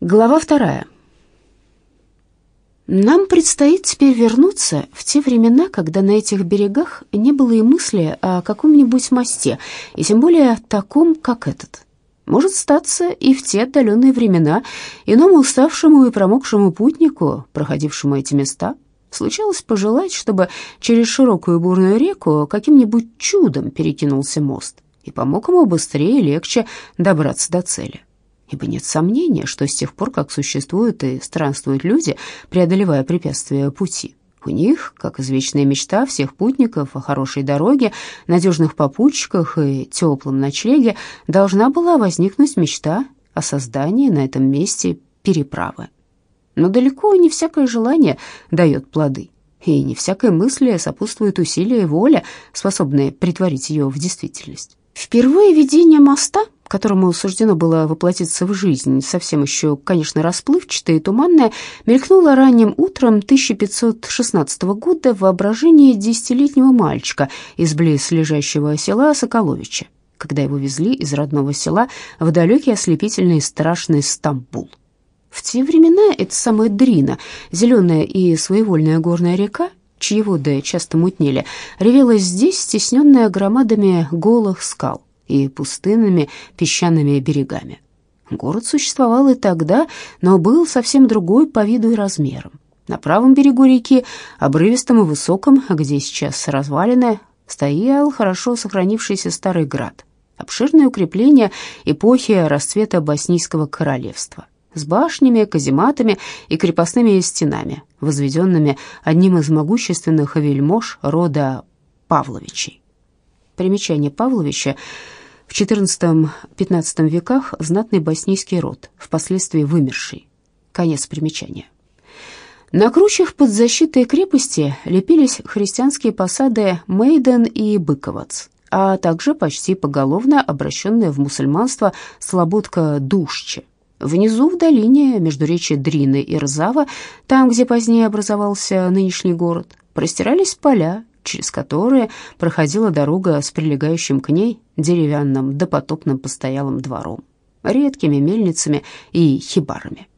Глава вторая. Нам предстоит теперь вернуться в те времена, когда на этих берегах не было и мысли о каком-нибудь мосте, и тем более таком, как этот. Может статься и в те отдаленные времена иному уставшему и промокшему путнику, проходившему эти места, случалось пожелать, чтобы через широкую бурную реку каким-нибудь чудом перекинулся мост и помог ему быстрее и легче добраться до цели ибо нет сомнения, что с тех пор, как существуют и странствуют люди, преодолевая препятствия пути, у них, как извечная мечта всех путников о хорошей дороге, надежных попутчиках и теплом ночлеге, должна была возникнуть мечта о создании на этом месте переправы. Но далеко не всякое желание дает плоды, и не всякой мысли сопутствует усилия и воля, способные притворить ее в действительность. Впервые видение моста которому суждено было воплотиться в жизнь, совсем еще, конечно, расплывчатое и туманное, мелькнуло ранним утром 1516 года в воображении десятилетнего мальчика из близ лежащего села Соколовича, когда его везли из родного села в далекий ослепительный и страшный Стамбул. В те времена эта самая Дрина, зеленая и своевольная горная река, чьи воды часто мутнели, ревела здесь, стесненная громадами голых скал и пустынными песчаными берегами. Город существовал и тогда, но был совсем другой по виду и размерам. На правом берегу реки, обрывистом и высоком, где сейчас развалины, стоял хорошо сохранившийся старый град, обширное укрепление эпохи расцвета Боснийского королевства с башнями, казематами и крепостными стенами, возведенными одним из могущественных вельмож рода Павловичей. Примечание Павловича в XIV-XV веках знатный боснийский род, впоследствии вымерший. Конец примечания. На кручах под защитой крепости лепились христианские посады Мейден и Быковац, а также почти поголовно обращенная в мусульманство слободка Душче. Внизу, в долине, между речи Дрины и Рзава, там, где позднее образовался нынешний город, простирались поля, через которые проходила дорога с прилегающим к ней деревянным допотопным постоялым двором, редкими мельницами и хибарами.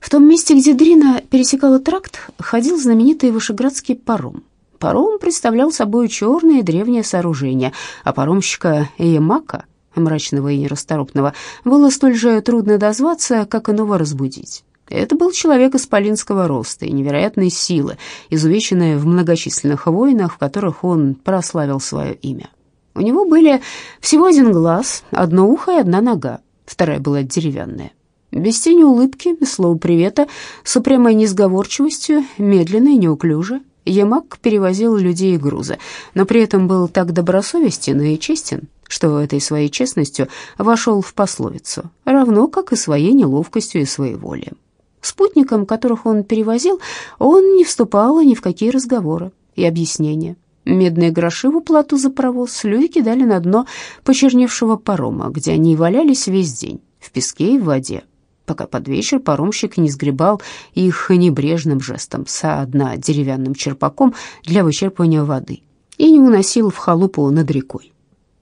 В том месте, где Дрина пересекала тракт, ходил знаменитый вышеградский паром. Паром представлял собой черное древнее сооружение, а паромщика Ямака, мрачного и нерасторопного, было столь же трудно дозваться, как иного разбудить. Это был человек исполинского роста и невероятной силы, изувеченный в многочисленных войнах, в которых он прославил свое имя. У него были всего один глаз, одно ухо и одна нога, вторая была деревянная. Без тени улыбки, без слова привета, с упрямой несговорчивостью, медленно и неуклюже, Ямак перевозил людей и грузы, но при этом был так добросовестен и честен, что этой своей честностью вошел в пословицу, равно как и своей неловкостью и своеволием. Спутникам, которых он перевозил, он не вступал ни в какие разговоры и объяснения. Медные гроши в уплату за провоз люди кидали на дно почерневшего парома, где они валялись весь день, в песке и в воде, пока под вечер паромщик не сгребал их небрежным жестом со дна деревянным черпаком для вычерпывания воды и не уносил в халупу над рекой.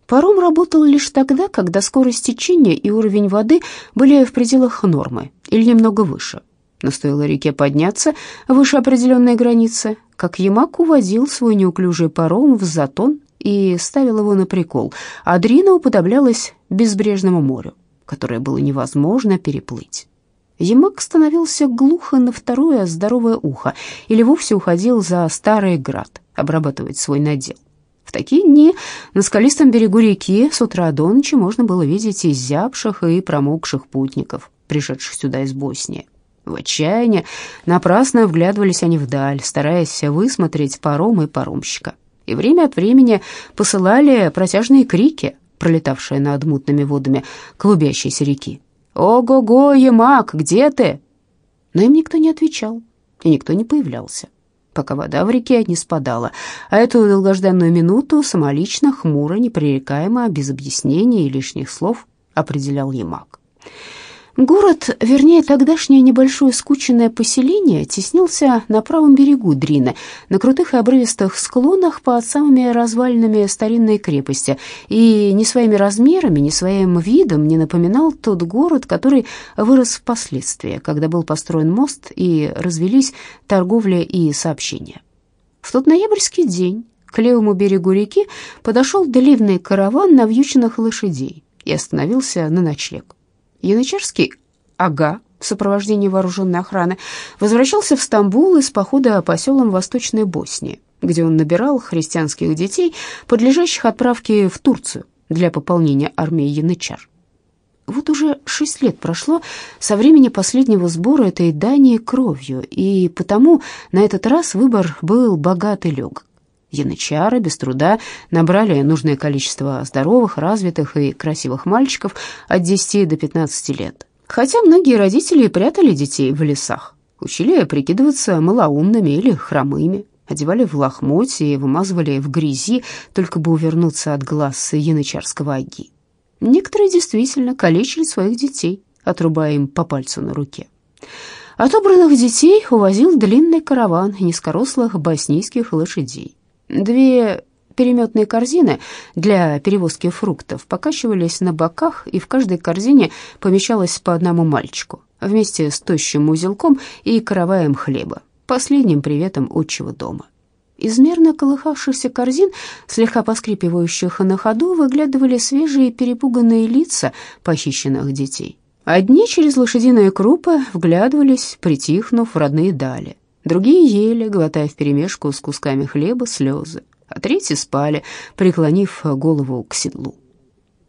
Паром работал лишь тогда, когда скорость течения и уровень воды были в пределах нормы или немного выше. Но стоило реке подняться выше определенной границы, как Ямак уводил свой неуклюжий паром в затон и ставил его на прикол, а Дрина уподоблялась безбрежному морю, которое было невозможно переплыть. Ямак становился глухо на второе здоровое ухо или вовсе уходил за старый град обрабатывать свой надел. В такие дни на скалистом берегу реки с утра до ночи можно было видеть изябших и промокших путников, пришедших сюда из Боснии. В отчаянии напрасно вглядывались они вдаль, стараясь высмотреть паром и паромщика. И время от времени посылали протяжные крики, пролетавшие над мутными водами клубящейся реки. «Ого-го, Емак, где ты?» Но им никто не отвечал, и никто не появлялся, пока вода в реке не спадала, а эту долгожданную минуту самолично, хмуро, непререкаемо, без объяснений и лишних слов определял Емак. Город, вернее, тогдашнее небольшое скученное поселение, теснился на правом берегу Дрины, на крутых и обрывистых склонах под самыми развалинами старинной крепости, и ни своими размерами, ни своим видом не напоминал тот город, который вырос впоследствии, когда был построен мост и развелись торговля и сообщения. В тот ноябрьский день к левому берегу реки подошел длинный караван навьюченных лошадей и остановился на ночлег. Янычарский ага в сопровождении вооруженной охраны возвращался в Стамбул из похода по селам Восточной Боснии, где он набирал христианских детей, подлежащих отправке в Турцию для пополнения армии янычар. Вот уже шесть лет прошло со времени последнего сбора этой дани кровью, и потому на этот раз выбор был богат и легок. Янычары без труда набрали нужное количество здоровых, развитых и красивых мальчиков от 10 до 15 лет. Хотя многие родители прятали детей в лесах, учили прикидываться малоумными или хромыми, одевали в лохмотья и вымазывали в грязи, только бы увернуться от глаз янычарского аги. Некоторые действительно калечили своих детей, отрубая им по пальцу на руке. Отобранных детей увозил длинный караван низкорослых боснийских лошадей. Две переметные корзины для перевозки фруктов покачивались на боках, и в каждой корзине помещалось по одному мальчику, вместе с тощим узелком и караваем хлеба, последним приветом отчего дома. Из мерно колыхавшихся корзин, слегка поскрипывающих на ходу, выглядывали свежие перепуганные лица похищенных детей. Одни через лошадиные крупы вглядывались, притихнув в родные дали. Другие ели, глотая вперемешку с кусками хлеба слезы, а третьи спали, преклонив голову к седлу.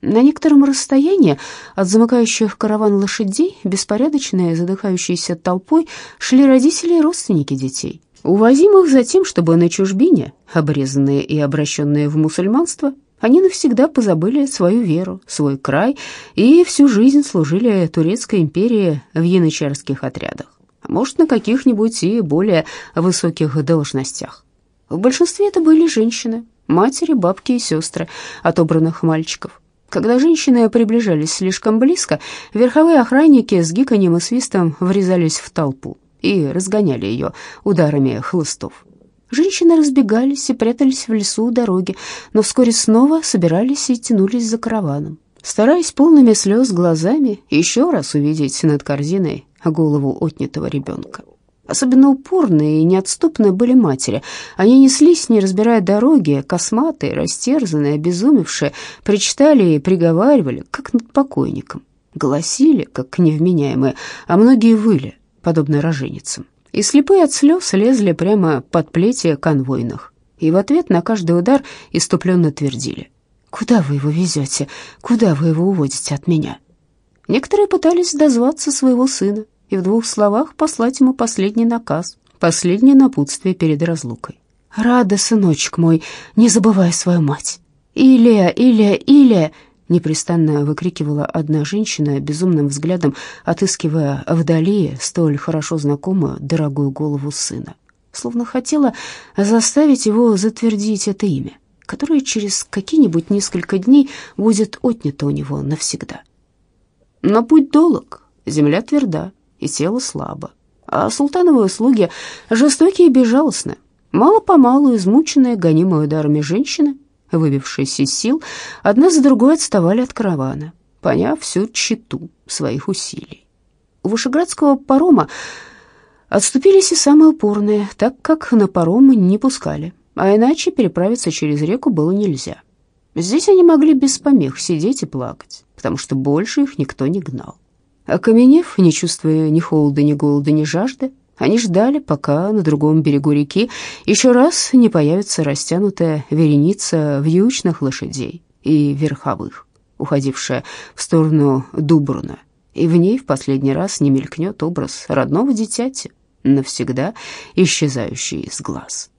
На некотором расстоянии от замыкающих караван лошадей, беспорядочные, задыхающиеся толпой, шли родители и родственники детей, увозимых за тем, чтобы на чужбине, обрезанные и обращенные в мусульманство, они навсегда позабыли свою веру, свой край и всю жизнь служили Турецкой империи в янычарских отрядах может, на каких-нибудь и более высоких должностях. В большинстве это были женщины, матери, бабки и сестры отобранных мальчиков. Когда женщины приближались слишком близко, верховые охранники с гиканьем и свистом врезались в толпу и разгоняли ее ударами хлыстов. Женщины разбегались и прятались в лесу у дороги, но вскоре снова собирались и тянулись за караваном, стараясь полными слез глазами еще раз увидеть над корзиной голову отнятого ребенка. Особенно упорные и неотступные были матери. Они неслись, не разбирая дороги, косматые, растерзанные, обезумевшие, причитали и приговаривали, как над покойником. Голосили, как невменяемые, а многие выли, подобно роженицам. И слепые от слез лезли прямо под плети конвойных. И в ответ на каждый удар иступленно твердили. «Куда вы его везете? Куда вы его уводите от меня?» Некоторые пытались дозваться своего сына и в двух словах послать ему последний наказ, последнее напутствие перед разлукой. «Рада, сыночек мой, не забывай свою мать!» «Илия, Илия, Илия!» непрестанно выкрикивала одна женщина, безумным взглядом отыскивая вдали столь хорошо знакомую дорогую голову сына, словно хотела заставить его затвердить это имя, которое через какие-нибудь несколько дней будет отнято у него навсегда. Но путь долг, земля тверда, и тело слабо. А султановые слуги жестокие и безжалостны. Мало-помалу измученные, гонимые ударами женщины, выбившиеся из сил, одна за другой отставали от каравана, поняв всю тщету своих усилий. У вышеградского парома отступились и самые упорные, так как на паромы не пускали, а иначе переправиться через реку было нельзя. Здесь они могли без помех сидеть и плакать, потому что больше их никто не гнал. Окаменев, не чувствуя ни холода, ни голода, ни жажды, они ждали, пока на другом берегу реки еще раз не появится растянутая вереница вьючных лошадей и верховых, уходившая в сторону Дубруна, и в ней в последний раз не мелькнет образ родного дитяти, навсегда исчезающий из глаз.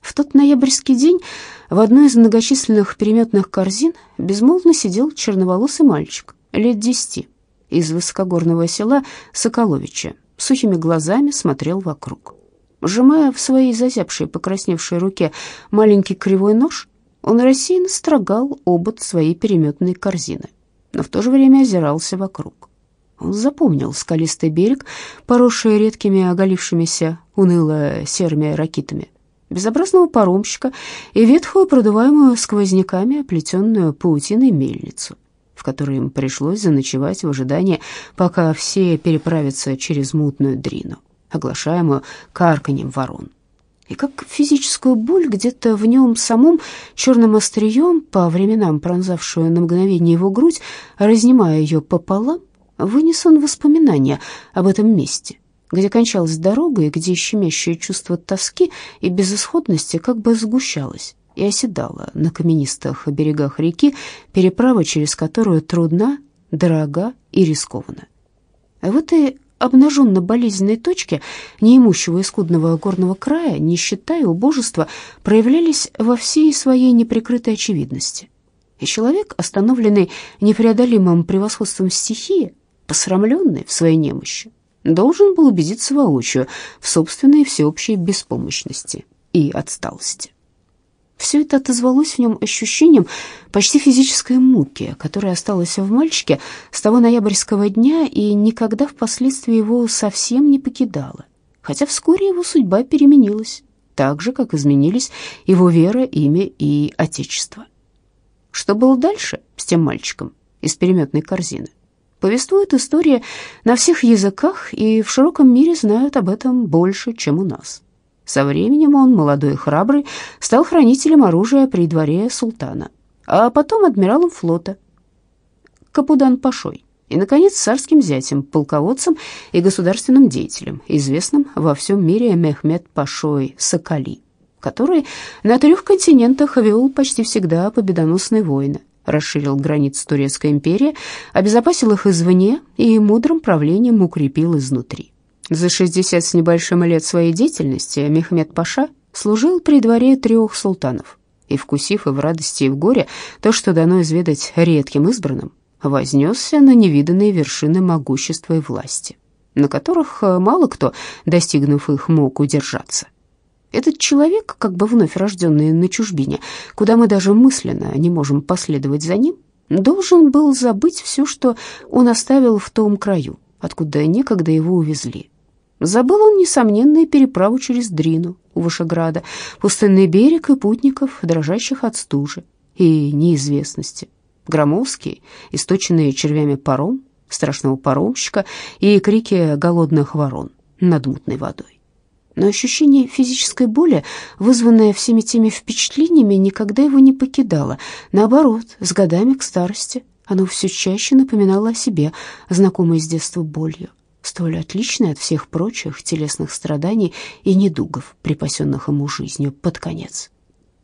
В тот ноябрьский день в одной из многочисленных переметных корзин безмолвно сидел черноволосый мальчик лет десяти из высокогорного села Соколовича, сухими глазами смотрел вокруг. Сжимая в своей зазябшей, покрасневшей руке маленький кривой нож, он рассеянно строгал обод своей переметной корзины, но в то же время озирался вокруг. Он запомнил скалистый берег, поросший редкими оголившимися уныло серыми ракитами, безобразного паромщика и ветхую, продуваемую сквозняками, оплетенную паутиной мельницу, в которой им пришлось заночевать в ожидании, пока все переправятся через мутную дрину, оглашаемую карканьем ворон. И как физическую боль где-то в нем самом черным острием, по временам пронзавшую на мгновение его грудь, разнимая ее пополам, вынес он воспоминания об этом месте, где кончалась дорога и где щемящее чувство тоски и безысходности как бы сгущалось и оседало на каменистых берегах реки, переправа через которую трудна, дорога и рискованна. А в этой обнаженно-болезненной точке неимущего и скудного горного края, нищета и убожество проявлялись во всей своей неприкрытой очевидности. И человек, остановленный непреодолимым превосходством стихии, посрамленный в своей немощи, должен был убедиться воочию в собственной всеобщей беспомощности и отсталости. Все это отозвалось в нем ощущением почти физической муки, которая осталась в мальчике с того ноябрьского дня и никогда впоследствии его совсем не покидала, хотя вскоре его судьба переменилась, так же, как изменились его вера, имя и отечество. Что было дальше с тем мальчиком из переметной корзины? Повествует история на всех языках, и в широком мире знают об этом больше, чем у нас. Со временем он, молодой и храбрый, стал хранителем оружия при дворе султана, а потом адмиралом флота, Капудан Пашой, и, наконец, царским зятем, полководцем и государственным деятелем, известным во всем мире Мехмед Пашой Соколи, который на трех континентах вел почти всегда победоносные войны, расширил границы Турецкой империи, обезопасил их извне и мудрым правлением укрепил изнутри. За 60 с небольшим лет своей деятельности Мехмед Паша служил при дворе трех султанов, и, вкусив и в радости, и в горе то, что дано изведать редким избранным, вознесся на невиданные вершины могущества и власти, на которых мало кто, достигнув их, мог удержаться. Этот человек, как бы вновь рожденный на чужбине, куда мы даже мысленно не можем последовать за ним, должен был забыть все, что он оставил в том краю, откуда некогда его увезли. Забыл он, несомненно, и переправу через Дрину у Вышеграда, пустынный берег и путников, дрожащих от стужи и неизвестности. Громовский, источенный червями паром, страшного паромщика и крики голодных ворон над мутной водой. Но ощущение физической боли, вызванное всеми теми впечатлениями, никогда его не покидало. Наоборот, с годами к старости оно все чаще напоминало о себе, знакомой с детства болью, столь отличной от всех прочих телесных страданий и недугов, припасенных ему жизнью под конец.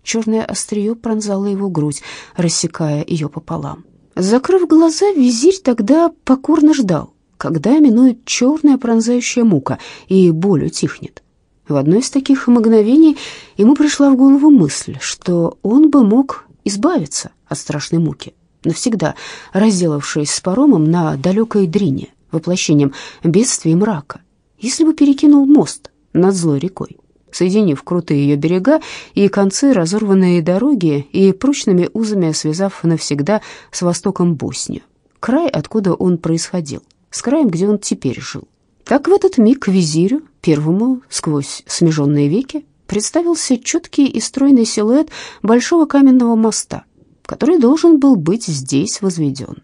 Черное острие пронзало его грудь, рассекая ее пополам. Закрыв глаза, визирь тогда покорно ждал, когда минует черная пронзающая мука и боль утихнет. В одно из таких мгновений ему пришла в голову мысль, что он бы мог избавиться от страшной муки, навсегда разделавшись с паромом на далекой дрине, воплощением бедствия и мрака, если бы перекинул мост над злой рекой, соединив крутые ее берега и концы разорванные дороги и прочными узами связав навсегда с востоком Боснию, край, откуда он происходил, с краем, где он теперь жил. Так в этот миг визирю, первому сквозь смеженные веки, представился четкий и стройный силуэт большого каменного моста, который должен был быть здесь возведен.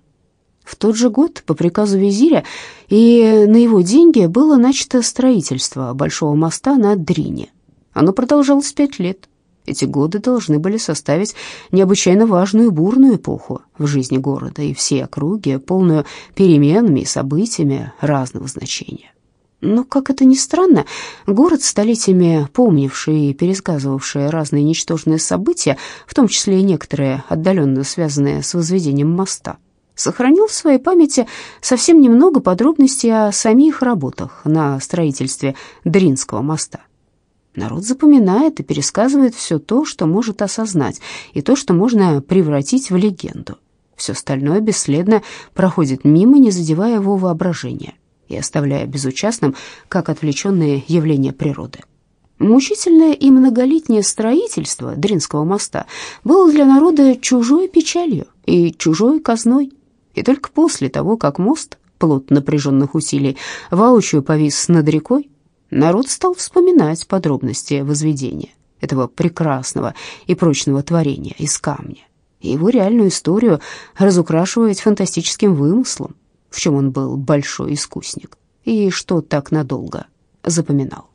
В тот же год по приказу визиря и на его деньги было начато строительство большого моста на Дрине. Оно продолжалось пять лет. Эти годы должны были составить необычайно важную бурную эпоху в жизни города и всей округи, полную переменами и событиями разного значения. Но, как это ни странно, город, столетиями помнивший и пересказывавший разные ничтожные события, в том числе и некоторые отдаленно связанные с возведением моста, сохранил в своей памяти совсем немного подробностей о самих работах на строительстве Дринского моста. Народ запоминает и пересказывает все то, что может осознать, и то, что можно превратить в легенду. Все остальное бесследно проходит мимо, не задевая его воображение и оставляя безучастным, как отвлеченные явления природы. Мучительное и многолетнее строительство Дринского моста было для народа чужой печалью и чужой казной, и только после того, как мост плод напряженных усилий, воочию повис над рекой, народ стал вспоминать подробности возведения этого прекрасного и прочного творения из камня, и его реальную историю разукрашивать фантастическим вымыслом, в чем он был большой искусник, и что так надолго запоминал.